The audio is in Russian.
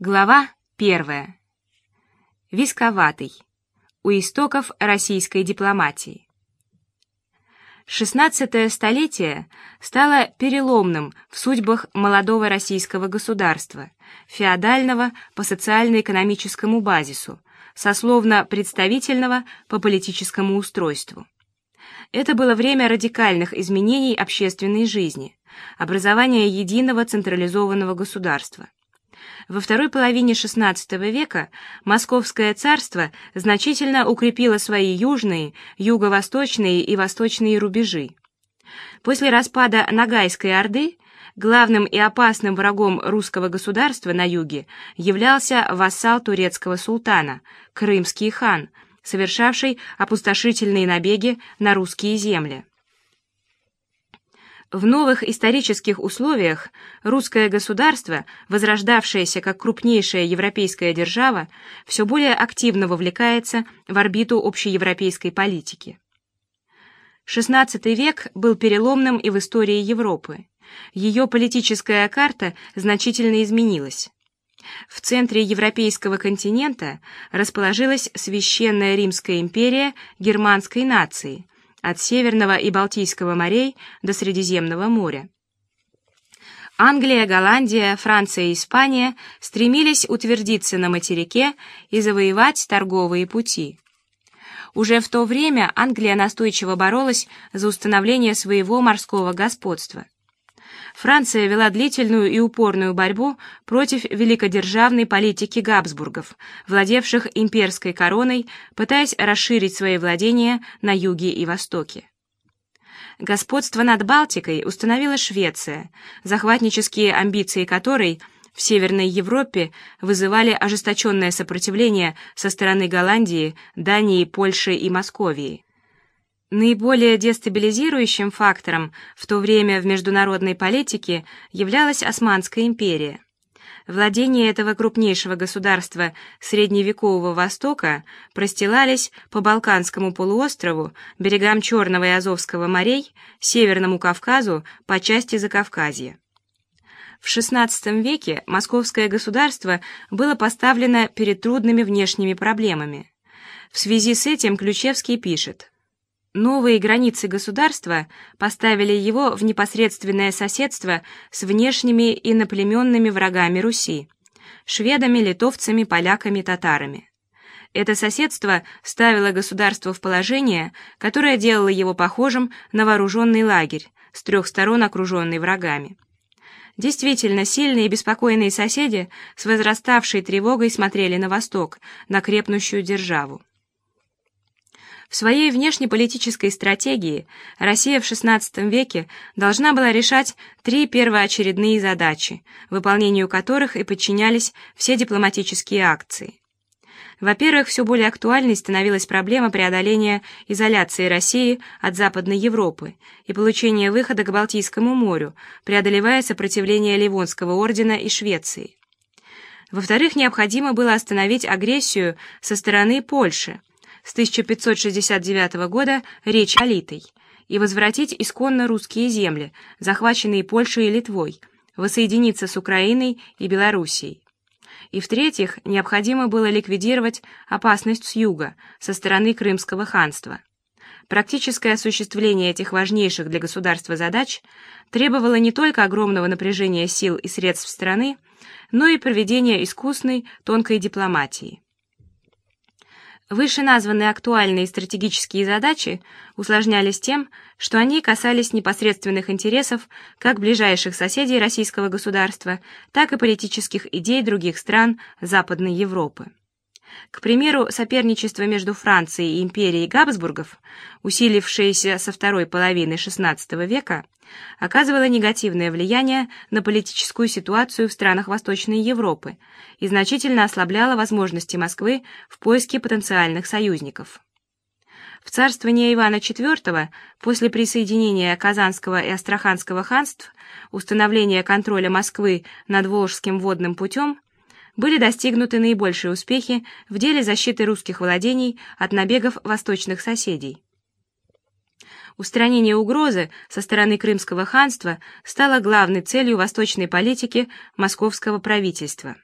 Глава первая. Висковатый. У истоков российской дипломатии. Шестнадцатое столетие стало переломным в судьбах молодого российского государства, феодального по социально-экономическому базису, сословно-представительного по политическому устройству. Это было время радикальных изменений общественной жизни, образования единого централизованного государства. Во второй половине XVI века Московское царство значительно укрепило свои южные, юго-восточные и восточные рубежи. После распада Ногайской Орды главным и опасным врагом русского государства на юге являлся вассал турецкого султана, крымский хан, совершавший опустошительные набеги на русские земли. В новых исторических условиях русское государство, возрождавшееся как крупнейшая европейская держава, все более активно вовлекается в орбиту общеевропейской политики. XVI век был переломным и в истории Европы. Ее политическая карта значительно изменилась. В центре европейского континента расположилась Священная Римская империя германской нации – от Северного и Балтийского морей до Средиземного моря. Англия, Голландия, Франция и Испания стремились утвердиться на материке и завоевать торговые пути. Уже в то время Англия настойчиво боролась за установление своего морского господства. Франция вела длительную и упорную борьбу против великодержавной политики Габсбургов, владевших имперской короной, пытаясь расширить свои владения на юге и востоке. Господство над Балтикой установила Швеция, захватнические амбиции которой в Северной Европе вызывали ожесточенное сопротивление со стороны Голландии, Дании, Польши и Московии. Наиболее дестабилизирующим фактором в то время в международной политике являлась Османская империя. Владения этого крупнейшего государства средневекового Востока простилались по Балканскому полуострову, берегам Черного и Азовского морей, Северному Кавказу по части Закавказья. В XVI веке московское государство было поставлено перед трудными внешними проблемами. В связи с этим Ключевский пишет: Новые границы государства поставили его в непосредственное соседство с внешними и иноплеменными врагами Руси – шведами, литовцами, поляками, татарами. Это соседство ставило государство в положение, которое делало его похожим на вооруженный лагерь, с трех сторон окруженный врагами. Действительно, сильные и беспокойные соседи с возраставшей тревогой смотрели на восток, на крепнущую державу. В своей внешнеполитической стратегии Россия в XVI веке должна была решать три первоочередные задачи, выполнению которых и подчинялись все дипломатические акции. Во-первых, все более актуальной становилась проблема преодоления изоляции России от Западной Европы и получения выхода к Балтийскому морю, преодолевая сопротивление Ливонского ордена и Швеции. Во-вторых, необходимо было остановить агрессию со стороны Польши, с 1569 года речь Алитой и возвратить исконно русские земли, захваченные Польшей и Литвой, воссоединиться с Украиной и Белоруссией. И в-третьих, необходимо было ликвидировать опасность с юга, со стороны Крымского ханства. Практическое осуществление этих важнейших для государства задач требовало не только огромного напряжения сил и средств страны, но и проведения искусной, тонкой дипломатии. Вышеназванные актуальные стратегические задачи усложнялись тем, что они касались непосредственных интересов как ближайших соседей российского государства, так и политических идей других стран Западной Европы. К примеру, соперничество между Францией и империей Габсбургов, усилившееся со второй половины XVI века, оказывало негативное влияние на политическую ситуацию в странах Восточной Европы и значительно ослабляло возможности Москвы в поиске потенциальных союзников. В царствование Ивана IV после присоединения Казанского и Астраханского ханств, установления контроля Москвы над Волжским водным путем были достигнуты наибольшие успехи в деле защиты русских владений от набегов восточных соседей. Устранение угрозы со стороны Крымского ханства стало главной целью восточной политики московского правительства.